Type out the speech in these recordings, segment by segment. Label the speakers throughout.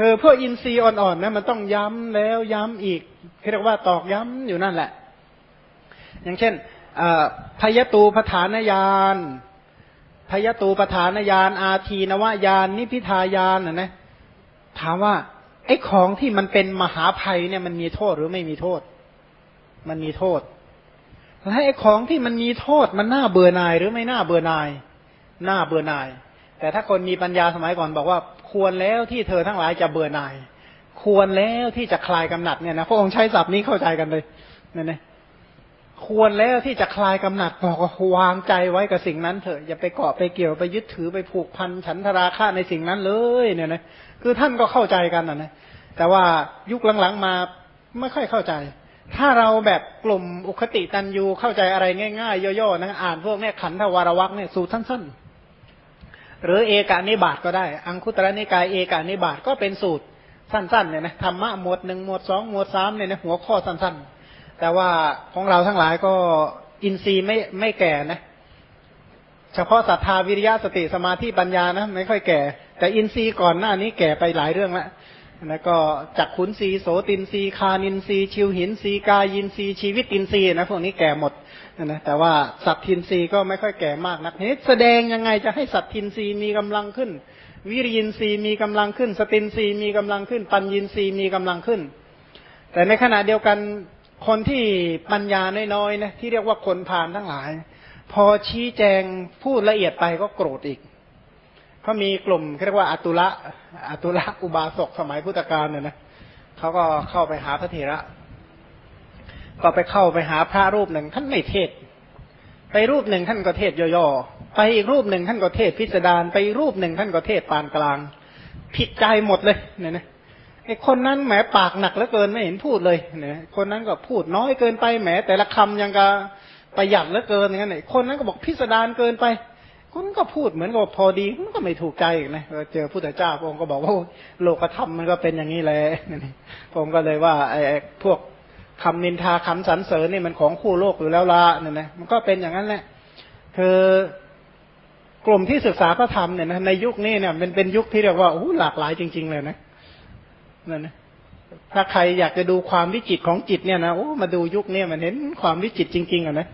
Speaker 1: คือพวกอินทรีย์อ่อนๆนะมันต้องย้ำแล้วย้ำอีกเรียกว่าตอกย้ำอยู่นั่นแหละ อย่างเช่นพยตูปฐานญาณพยตูปฐานญาณอาทีนวญาณนิพิทายานนะนะถามว่าไอ้ของที่มันเป็นมหาภัยเนี่ยมันมีโทษหรือไม่มีโทษ มันมีโทษแล้วไอ้ของที่มันมีโทษมันน่าเบื่อหน่ายหรือไม่น่าเบื่อหน่าย น่าเบื่อหน่าย แต่ถ้าคนมีปัญญาสมัยก่อนบอกว่าควรแล้วที่เธอทั้งหลายจะเบื่อหน่าย ควรแล้วที่จะคลายกำหนัดเนี่ยนะพระองค์ใช้ศัพท์นี้เข้าใจกันเลยนั่นเองควรแล้วที่จะคลายกำหนัดบอกว่าวางใจไว้กับสิ่งนั้นเถอะอย่าไปเกาะไปเกี่ยวไปยึดถือไปผูกพันฉันทราคะในสิ่งนั้นเลยเนี่ยนะคือท่านก็เข้าใจกันนะนะแต่ว่ายุคหลังๆมาไม่ค่อยเข้าใจ ถ้าเราแบบกลุ่มอุคติตันยูเข้าใจอะไรง่ายๆย่อๆนะอ่านพวกเนี้ขันธวารวักเนี่ยสูตรสั้นๆ หรือเอกานิบาตก็ได้ อังคุตระนิกายเอกานิบาตก็เป็นสูตรสั้นๆเนี่ยนะธรรมะหมวดหนึ่งหมวดสองหมวดสามเนี่ยนะหัวข้อสั้นๆ แต่ว่าของเราทั้งหลายก็อินทรีย์ไม่ไม่แก่นะเฉพาะศรัทธาวิริยะสติสมาธิปัญญานะไม่ค่อยแก่ แต่อินทรีย์ก่อนหน้านี้แก่ไปหลายเรื่องแล้วแล้วก็จักขุนรีโสตินรีคานินรีชิวหินรีกายินรีชีวิตอินทรีนะพวกนี้แก่หมด นะแต่ว่าสัตทินรีก็ไม่ค่อยแก่มากนักเฮ้แสดงยังไงจะให้สัตทินรีมีกำลังขึ้น วิริยินรีมีกำลังขึ้น สตินรีมีกำลังขึ้น ปัญญินรีมีกำลังขึ้น แต่ในขณะเดียวกันคนที่ปัญญาน้อยๆนะที่เรียกว่าคนพานทั้งหลาย พอชี้แจงพูดละเอียดไปก็โกรธอีกเขามีกลุ่มเรียกว่าอตุละอตุละอุบาสกสมัยพุทธกาลเนี่ยนะเขาก็เข้าไปหาพระเถระ ก็ไปเข้าไปหาพระรูปหนึ่งท่านไม่เทศ ไปรูปหนึ่งท่านก็เทศย่อๆไปอีกรูปหนึ่งท่านก็เทศพิสดารไปรูปหนึ่งท่านก็เทศปานกลาง ผิดใจหมดเลยเนี่ยนะไอ้คนนั้นแหมปากหนักเหลือเกินไม่เห็นพูดเลยเนี่ยคนนั้นก็พูดน้อยเกินไปแหมแต่ละคำยังกะประหยัดเหลือเกินอย่างนั้นไอคนนั้นก็บอกพิสดารเกินไปคนก็พูดเหมือนกับพอดีมันก็ไม่ถูกใจอีกนะเจอพุทธเจ้าองค์ก็บอกว่าโลกธรรมมันก็เป็นอย่างนี้แหละผมก็เลยว่าไอ้พวก คำนินทาคำสรรเสริญนี่มันของคู่โลกอยู่แล้วละเนี่ยนะมันก็เป็นอย่างนั้นแหละคือกลุ่มที่ศึกษาพระธรรมเนี่ยนะในยุคนี้เนี่ยมันเป็นยุคที่เรียกว่าโอ้หลากหลายจริง ๆ เลยนะนั่นนะถ้าใครอยากจะดูความวิจิตของจิตเนี่ยนะโอ้มาดูยุคนี้มันเห็นความวิจิตจริง ๆอะนะ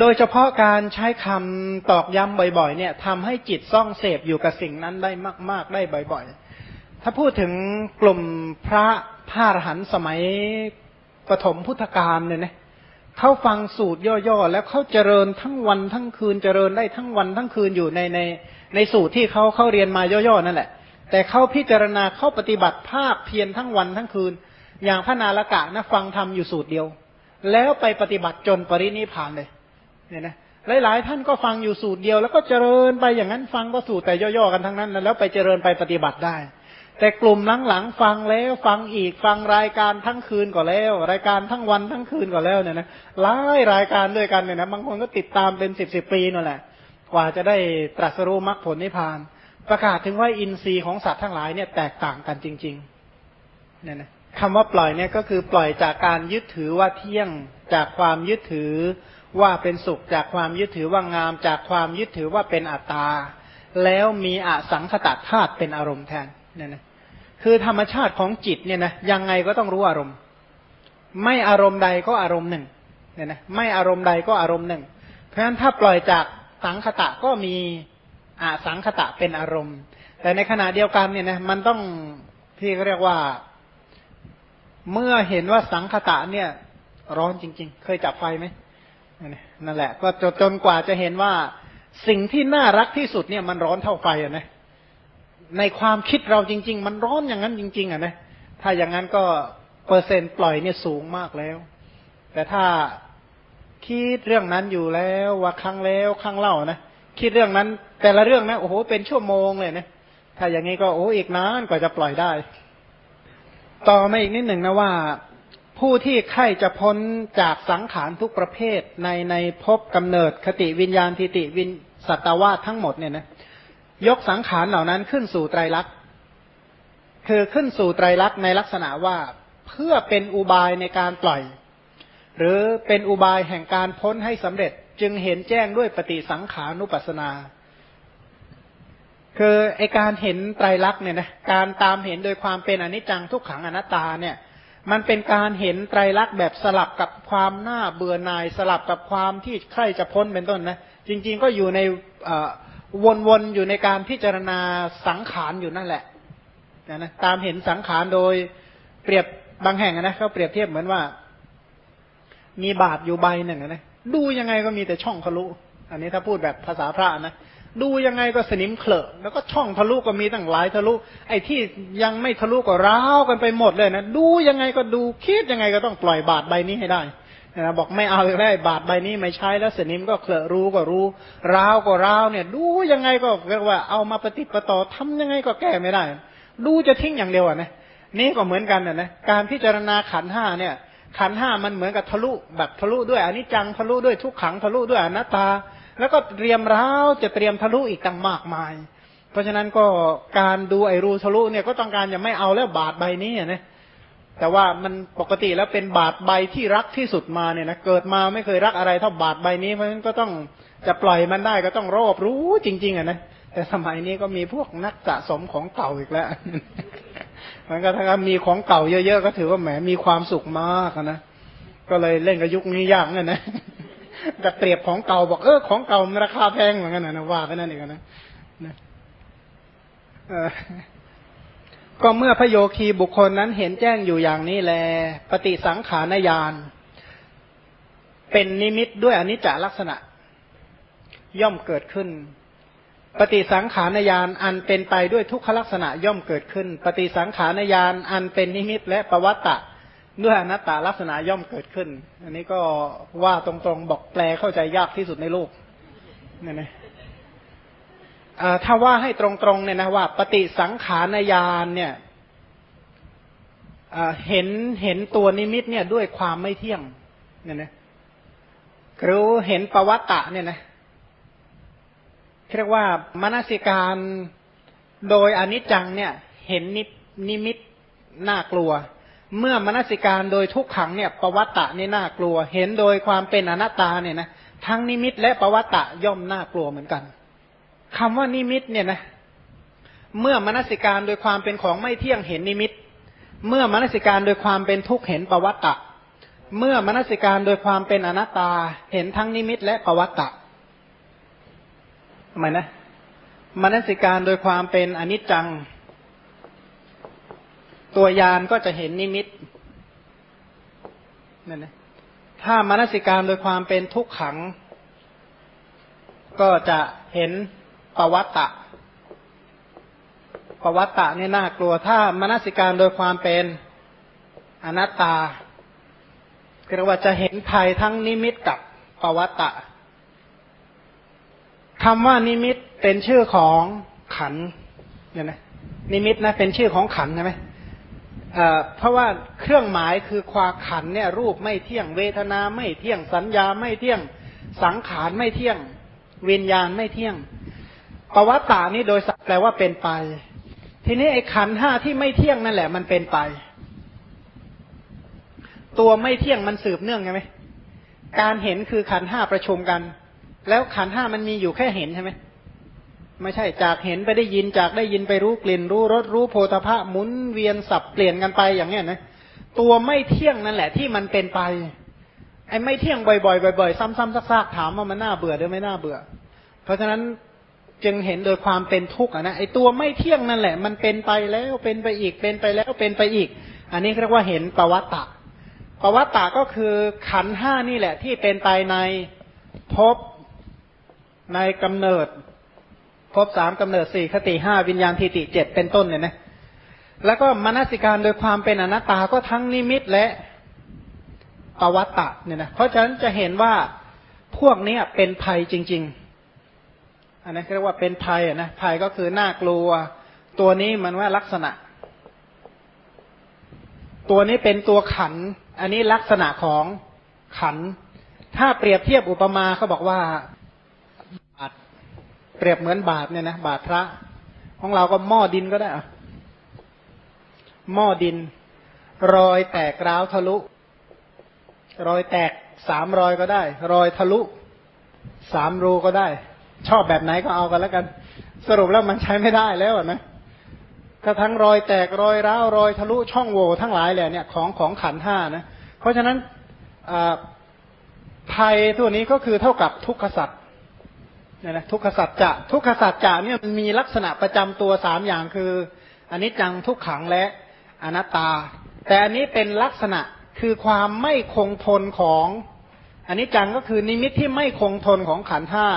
Speaker 1: โดยเฉพาะการใช้คำตอกย้ำบ่อย ๆ เนี่ยทำให้จิตซ่องเสพอยู่กับสิ่งนั้นได้มาก ๆ ได้บ่อย ๆ ถ้าพูดถึงกลุ่มพระ พาหันสมัยปฐมพุทธกาลเนี่ยนะเขาฟังสูตรย่อๆแล้วเขาเจริญทั้งวันทั้งคืนเจริญได้ทั้งวันทั้งคืนอยู่ในในในสูตรที่เขาเข้าเรียนมาย่อๆนั่นแหละ แต่เขาพิจารณาเขาปฏิบัติภาคเพียรทั้งวันทั้งคืน อย่างพระนาลกะนะฟังธรรมอยู่สูตรเดียว แล้วไปปฏิบัติจนปรินิพานเลยเนี่ยนะหลายๆท่านก็ฟังอยู่สูตรเดียว แล้วก็เจริญไปอย่างนั้นฟังก็สูตรแต่ย่อๆกันทั้งนั้น แล้วไปเจริญไปปฏิบัติได้ แต่กลุ่มหลังๆฟังแล้วฟังอีกฟังรายการทั้งคืนก็แล้ว รายการทั้งวันทั้งคืนก็แล้วเนี่ยนะหลายรายการด้วยกันเนี่ยนะบางคนก็ติดตามเป็นสิบสิบปีนั่นแหละ กว่าจะได้ตรัสรู้มรรคผลนิพพาน ประกาศถึงว่าอินทรีย์ของสัตว์ทั้งหลายเนี่ยแตกต่างกันจริงๆเนี่ยนะคำว่าปล่อยเนี่ยก็คือปล่อยจากการยึดถือว่าเที่ยงจากความยึดถือว่าเป็นสุขจากความยึดถือว่างาม จากความยึดถือว่าเป็นอัตตา แล้วมีอสังขตธาตุเป็นอารมณ์แทนเนี่ยนะ คือธรรมชาติของจิตเนี่ยนะยังไงก็ต้องรู้อารมณ์ ไม่อารมณ์ใดก็อารมณ์หนึ่งเนี่ยนะไม่อารมณ์ใดก็อารมณ์หนึ่ง เพราะฉะนั้นถ้าปล่อยจากสังขตะก็มีอาสังคตะเป็นอารมณ์ แต่ในขณะเดียวกันเนี่ยนะมันต้องที่เขาเรียกว่า เมื่อเห็นว่าสังคตะเนี่ย ร้อนจริง ๆ เคยจับไฟไหมนั่นแหละ ก็จนกว่าจะเห็นว่าสิ่งที่น่ารักที่สุดเนี่ยมันร้อนเท่าไฟอะนะ ในความคิดเราจริง ๆ มันร้อนอย่างนั้นจริง ๆ อะนะถ้าอย่างนั้นก็เปอร์เซ็นต์ปล่อยเนี่ยสูงมากแล้ว แต่ถ้าคิดเรื่องนั้นอยู่แล้วว่าครั้งแล้วครั้งเล่านะคิดเรื่องนั้น แต่ละเรื่องนะโอ้โหเป็นชั่วโมงเลยนะถ้าอย่างนี้ก็โอ้อีกนานกว่าจะปล่อยได้ ต่อมาอีกนิดหนึ่งนะว่า ผู้ที่ใครจะพ้นจากสังขารทุกประเภทในในภพกำเนิดคติวิญญาณทิติวินสัตวาทั้งหมดเนี่ยนะ ยกสังขารเหล่านั้นขึ้นสู่ไตรลักษณ์คือขึ้นสู่ไตรลักษณ์ในลักษณะว่าเพื่อเป็นอุบายในการปล่อย หรือเป็นอุบายแห่งการพ้นให้สำเร็จจึงเห็นแจ้งด้วยปฏิสังขานุปัสนา คือไอการเห็นไตรลักษณ์เนี่ยนะการตามเห็นโดยความเป็นอนิจจังทุกขังอนัตตาเนี่ย มันเป็นการเห็นไตรลักษณ์แบบสลับกับความน่าเบื่อหน่ายสลับกับความที่ใครจะพ้นเป็นต้นนะจริง ๆ ก็อยู่ใน วนๆอยู่ในการพิจารณาสังขารอยู่นั่นแหละนะนะตามเห็นสังขารโดยเปรียบบางแห่งนะเขาเปรียบเทียบเหมือนว่า มีบาทอยู่ใบหนึ่งนะดูยังไงก็มีแต่ช่องทะลุ อันนี้ถ้าพูดแบบภาษาพระนะดูยังไงก็สนิมเขลอะแล้วก็ช่องทะลุก็มีตั้งหลายทะลุ ไอ้ที่ยังไม่ทะลุก็ร้าวกันไปหมดเลยนะดูยังไงก็ดูคิดยังไงก็ต้องปล่อยบาทใบนี้ให้ได้ นะบอกไม่เอาได้บาทใบนี้ไม่ใช้แล้วสนิมก็เคลอะรู้ก็รู้ร้าวก็ร้าวเนี่ย ดูยังไงก็เรียกว่าเอามาปฏิปต่อทำยังไงก็แก้ไม่ได้ ดูจะทิ้งอย่างเดียวนะนี่ก็เหมือนกันนะนะการพิจารณาขันห้าเนี่ย ขันห้ามันเหมือนกับทะลุแบบทะลุด้วยอนิจจังทะลุด้วยทุกขังทะลุด้วยอนัตตา แล้วก็เตรียมร้าวจะเตรียมทะลุอีกตั้งมากมาย เพราะฉะนั้นก็การดูไอรูทะลุเนี่ยก็ต้องการจะไม่เอาแล้วบาทใบนี้นะ แต่ว่ามันปกติแล้วเป็นบาทใบที่รักที่สุดมาเนี่ยนะเกิดมาไม่เคยรักอะไรเท่าบาทใบนี้เพราะฉะนั้นก็ต้องจะปล่อยมันได้ก็ต้องรอบรู้จริง ๆอะนะแต่สมัยนี้ก็มีพวกนักสะสมของเก่าอีกแล้วมันก็ถ้ามีของเก่าเยอะๆก็ถือว่าแหมมีความสุขมากนะก็เลยเล่นกับยุคนี้ยากเนี่ยนะจะเปรียบของเก่าบอกเออของเก่ามันราคาแพงเหมือนกันนะว่าไปนั่นเองนะ ก็เมื่อพระโยคีบุคคลนั้นเห็นแจ้งอยู่อย่างนี้แล ปฏิสังขารญาณเป็นนิมิตด้วยอนิจจลักษณะ ย่อมเกิดขึ้น ปฏิสังขารญาณอันเป็นไปด้วยทุกขลักษณะย่อมเกิดขึ้น ปฏิสังขารญาณอันเป็นนิมิตและประวัตะด้วยอนัตตลักษณะย่อมเกิดขึ้น อันนี้ก็ว่าตรงๆบอกแปลเข้าใจยากที่สุดในโลกนี่นะ ถ้าว่าให้ตรงๆเนี่ยนะว่า ปฏิสังขารญาณเนี่ยเห็นเห็นตัวนิมิตเนี่ยด้วยความไม่เที่ยงเนี่ยนะรู้เห็นปวัตตะเนี่ยนะเรียกว่ามนสิการโดยอนิจจังเนี่ย เห็นนิมิตน่ากลัว เมื่อมนสิการโดยทุกขังเนี่ยปวัตตะนี่น่ากลัว เห็นโดยความเป็นอนัตตาเนี่ยนะทั้งนิมิตและปวัตตะย่อมน่ากลัวเหมือนกัน คำว่านิมิตเนี่ยนะ เมื่อมนสิการโดยความเป็นของไม่เที่ยงเห็นนิมิต เมื่อมนสิการโดยความเป็นทุกข์เห็นปวัตตะ เมื่อมนสิการโดยความเป็นอนัตตาเห็นทั้งนิมิตและปวัตตะทำไมนะมนสิการโดยความเป็นอนิจจัง ตัวยานก็จะเห็นนิมิตนั่นนะถ้ามนสิการโดยความเป็นทุกขัง ก็จะเห็น ปวัตตะปวัตตะนี่น่ากลัวถ้ามนสิการโดยความเป็นอนัตตาเรียกว่าจะเห็นภัยทั้งนิมิตกับปวัตตะคำว่านิมิตเป็นชื่อของขันเนี่ยนะนิมิตนะเป็นชื่อของขันใช่ไหมเพราะว่าเครื่องหมายคือความขันเนี่ยรูปไม่เที่ยงเวทนาไม่เที่ยงสัญญาไม่เที่ยงสังขารไม่เที่ยง วิญญาณไม่เที่ยง ปวัตตานี้โดยสักแปลว่าเป็นไป ทีนี้ไอ้ขันห้าที่ไม่เที่ยงนั่นแหละ มันเป็นไป ตัวไม่เที่ยงมันสืบเนื่องใช่ไหมการเห็นคือขันห้าประชุมกัน แล้วขันห้ามันมีอยู่แค่เห็นใช่ไหมไม่ใช่จากเห็นไปได้ยินจากได้ยินไปรู้กลิ่น รู้รสรู้โพธาภะหมุนเวียนสับเปลี่ยนกันไปอย่างเนี้ยนะตัวไม่เที่ยงนั่นแหละที่มันเป็นไป ไอ้ไม่เที่ยงบ่อยๆบ่อยๆซ้ำๆซากๆถามว่ามันน่าเบื่อหรือไม่น่าเบื่อ เพราะฉะนั้น จึงเห็นโดยความเป็นทุกข์นะไอตัวไม่เที่ยงนั่นแหละ มันเป็นไปแล้วเป็นไปอีกเป็นไปแล้วเป็นไปอีก อันนี้เรียกว่าเห็นปวัตตะปวัตตะก็คือขันห้านี่แหละ ที่เป็นไปในภพในกำเนิดพบสามกำเนิดสี่คติห้าวิญญาณทิติเจ็ดเป็นต้นเนี่ยนะแล้วก็มนสิการโดยความเป็นอนัตตาก็ทั้งนิมิตและปวัตตะเนี่ยนะเพราะฉะนั้นจะเห็นว่าพวกนี้เป็นภัยจริง ๆ อันนี้เรียกว่าเป็นภัยนะภัยก็คือน่ากลัว ตัวนี้มันว่าลักษณะ ตัวนี้เป็นตัวขัน อันนี้ลักษณะของขัน ถ้าเปรียบเทียบอุปมาเขาบอกว่าเปรียบเหมือนบาทเนี่ยนะบาทพระ ของเราก็หม้อดินก็ได้อะหม้อดิน รอยแตกร้าวทะลุ รอยแตกสามรอยก็ได้ รอยทะลุสามรูก็ได้ ชอบแบบไหนก็เอากันแล้วกัน สรุปแล้วมันใช้ไม่ได้แล้วนะถ้าทั้งรอยแตกรอยร้าวรอยทะลุช่องโหว่ทั้งหลายแหละเนี่ยของของขันห้านะ เพราะฉะนั้นภัยตัวนี้ก็คือเท่ากับทุกขสัตว์เนี่ยนะทุกขสัตว์จะทุกขสัตว์จะเนี่ยมันมีลักษณะประจำตัวสามอย่างคืออันนี้จังทุกขังและอนัตตา แต่อันนี้เป็นลักษณะคือความไม่คงทนของอันนี้จังก็คือนิมิตที่ไม่คงทนของขันห้า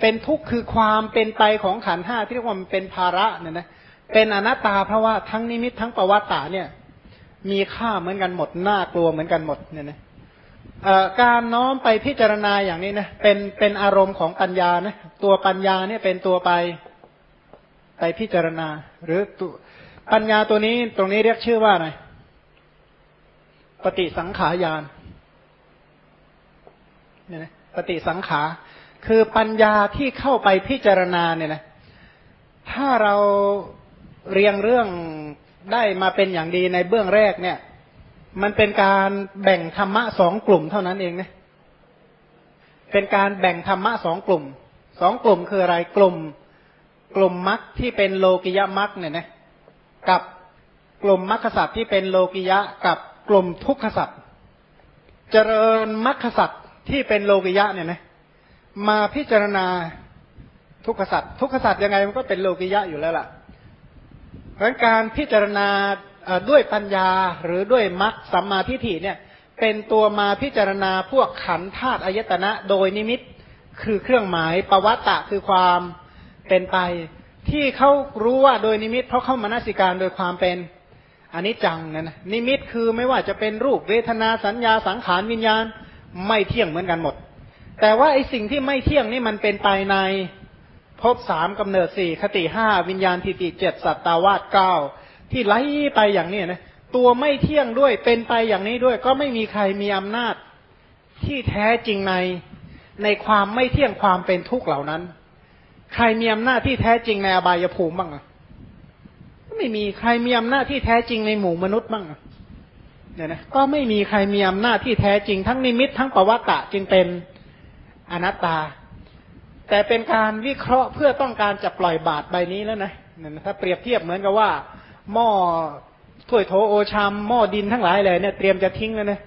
Speaker 1: เป็นทุกข์คือความเป็นไปของขันห้าที่เรียกว่ามันเป็นภาระเนี่ยนะเป็นอนัตตาเพราะว่าทั้งนิมิตทั้งประวัติตาเนี่ย มีค่าเหมือนกันหมดน่ากลัวเหมือนกันหมดเนี่ยนะการน้อมไปพิจารณาอย่างนี้นะเป็นเป็นอารมณ์ของปัญญานะตัวปัญญาเนี่ยเป็นตัวไปไปพิจารณา หรือตัวปัญญาตัวนี้ตรงนี้เรียกชื่อว่าอะไรปฏิสังขารยานเนี่ยนะปฏิสังขาร คือปัญญาที่เข้าไปพิจารณาเนี่ยนะถ้าเราเรียงเรื่องได้มาเป็นอย่างดีในเบื้องแรกเนี่ย มันเป็นการแบ่งธรรมะสองกลุ่มเท่านั้นเองนะเป็นการแบ่งธรรมะสองกลุ่มสองกลุ่มคืออะไรกลุ่ม กลุ่มมรรคที่เป็นโลกิยมรรคเนี่ยนะกับกลุ่มมรรคสัตว์ที่เป็นโลกิยะกับกลุ่มทุกขสัตว์เจริญมรรคสัตว์ที่เป็นโลกิยะเนี่ยนะ มาพิจารณาทุกขสัตว์ทุกขสัตว์ยังไงมันก็เป็นโลกิยะอยู่แล้วล่ะเพราะการพิจารณาด้วยปัญญาหรือด้วยมรรคสัมมาทิฏฐิเนี่ย เป็นตัวมาพิจารณาพวกขันธาตุอายตนะ โดยนิมิตคือเครื่องหมายปวัตตะคือความเป็นไป ที่เขารู้ว่าโดยนิมิต เพราะเข้ามานาสิการโดยความเป็นอันนี้จังนะนะนิมิตคือไม่ว่าจะเป็นรูปเวทนาสัญญาสังขารวิญญาณไม่เที่ยงเหมือนกันหมด แต่ว่าไอสิ่งที่ไม่เที่ยงนี่มันเป็นไปในภพสามกำเนิดสี่คติห้าวิญญาณทิฏฐิเจ็ดสัตตาวาสเก้าที่ไหลไปอย่างนี้นะตัวไม่เที่ยงด้วยเป็นไปอย่างนี้ด้วย ก็ไม่มีใครมีอำนาจที่แท้จริงในในความไม่เที่ยงความเป็นทุกข์เหล่านั้น ใครมีอำนาจที่แท้จริงในอบายภูมิบ้างอะไม่มีใครมีอำนาจที่แท้จริงในหมู่มนุษย์บ้างเนี่ยนะก็ไม่มีใครมีอำนาจที่แท้จริงทั้งนิมิตทั้งปวัตตะจึงเป็น อนัตตา แต่เป็นการวิเคราะห์เพื่อต้องการจะปล่อยบาตรใบนี้แล้วนะเนี่ยถ้าเปรียบเทียบเหมือนกับว่า หม้อถ้วยโถโอชามหม้อดินทั้งหลายเลยเนี่ยเตรียมจะทิ้งแล้วนะ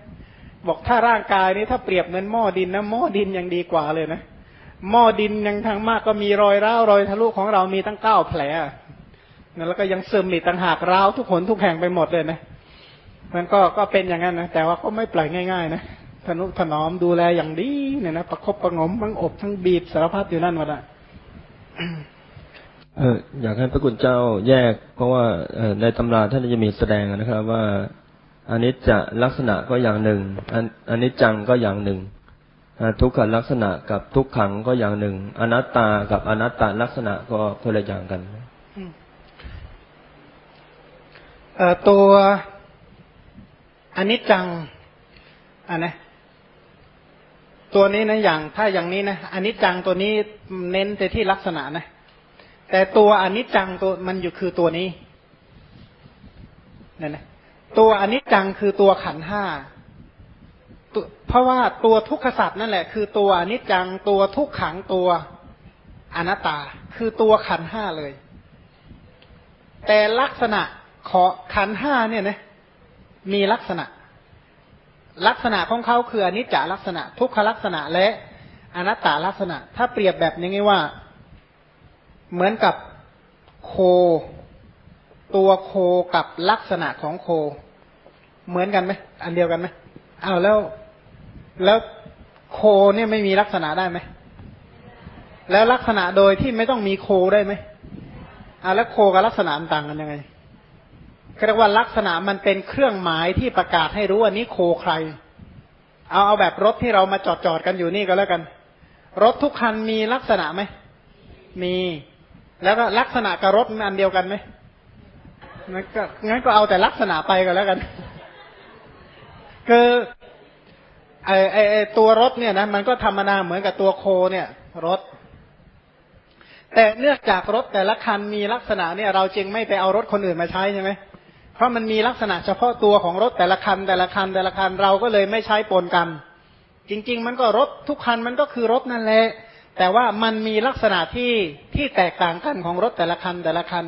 Speaker 1: บอกถ้าร่างกายนี้ถ้าเปรียบเหมือนหม้อดินนะหม้อดินยังดีกว่าเลยนะหม้อดินยังทางมากก็มีรอยร้าวรอยทะลุของเรามีตั้งเก้าแผลนะแล้วก็ยังซึมอีกต่างหากร้าวทุกคนทุกแห่งไปหมดเลยนะมันก็ก็เป็นอย่างนั้นนะแต่ว่าก็ไม่ปล่อยง่าย ๆ นะ ทนุถนอมดูแลอย่างดีเนี่ยนะประคบประงมทั้งอบทั้งบีบสารพัดอยู่นั่นหมดอะ
Speaker 2: เอออยากให้พระคุณเจ้าแยก เพราะว่าในตำราท่านจะมีแสดงนะครับ ว่าอันนี้จะลักษณะก็อย่างหนึ่งอันนี้จังก็อย่างหนึ่งทุกขลักษณะกับทุกขังก็อย่างหนึ่ง อนัตตากับอนัตตาลักษณะก็คนละอย่างกัน
Speaker 1: ตัวอนิจจังอันนะ ตัวนี้นะอย่างถ้าอย่างนี้นะอนิจจังตัวนี้เน้นแต่ที่ลักษณะนะ แต่ตัวอนิจจังตัวมันอยู่คือตัวนี้นั่นนะตัวอนิจจังคือตัวขันห้าเพราะว่าตัวทุกขสัตว์นั่นแหละ คือตัวอนิจจังตัวทุกขังตัวอนัตตา คือตัวขันห้าเลย แต่ลักษณะขอขันห้าเนี่ยนะมีลักษณะ ลักษณะของเขาคืออนิจจลักษณะ ทุกขลักษณะและอนัตตลักษณะ ถ้าเปรียบแบบนี้ว่า เหมือนกับโค ตัวโคกับลักษณะของโค เหมือนกันไหมอันเดียวกันไหมเอาแล้วแล้วโคเนี่ยไม่มีลักษณะได้ไหมแล้วลักษณะโดยที่ไม่ต้องมีโคได้ไหมอ่าแล้วโคกับลักษณะต่างกันยังไง เรียกว่าลักษณะมันเป็นเครื่องหมายที่ประกาศให้รู้ว่านี้โคใคร เอาเอาแบบรถที่เรามาจอดจอดกันอยู่นี่ก็แล้วกัน รถทุกคันมีลักษณะไหมมี แล้วก็ลักษณะกับรถอันเดียวกันไหมงั้นก็งั้นก็เอาแต่ลักษณะไปก็แล้วกัน คือไอไอไอตัวรถเนี่ยนะมันก็ธรรมดาเหมือนกับตัวโคเนี่ยรถ แต่เนื่องจากรถแต่ละคันมีลักษณะเนี่ย เราจึงไม่ไปเอารถคนอื่นมาใช้ใช่ไหม เพราะมันมีลักษณะเฉพาะตัวของรถแต่ละคัน แต่ละคันแต่ละคันเราก็เลยไม่ใช้ปนกัน จริง ๆ มันก็รถทุกคันมันก็คือรถนั่นแหละแต่ว่ามันมีลักษณะที่ที่แตกต่างกันของรถแต่ละคันแต่ละคัน